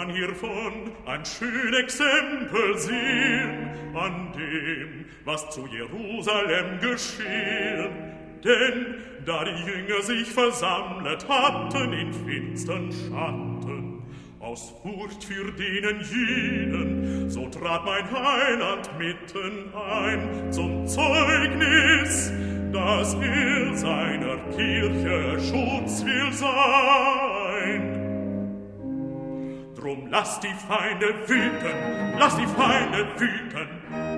man hiervon ein schön Exempel sehen, an dem, was zu Jerusalem geschehen. Denn, da die Jünger sich versammelt hatten in finstern Schatten, aus Furcht für denen jenen, so trat mein Heiland mitten ein zum Zeugnis, dass er seiner Kirche Schutz will sein. Drum lass die Feinde wüten, lass die Feinde wüten.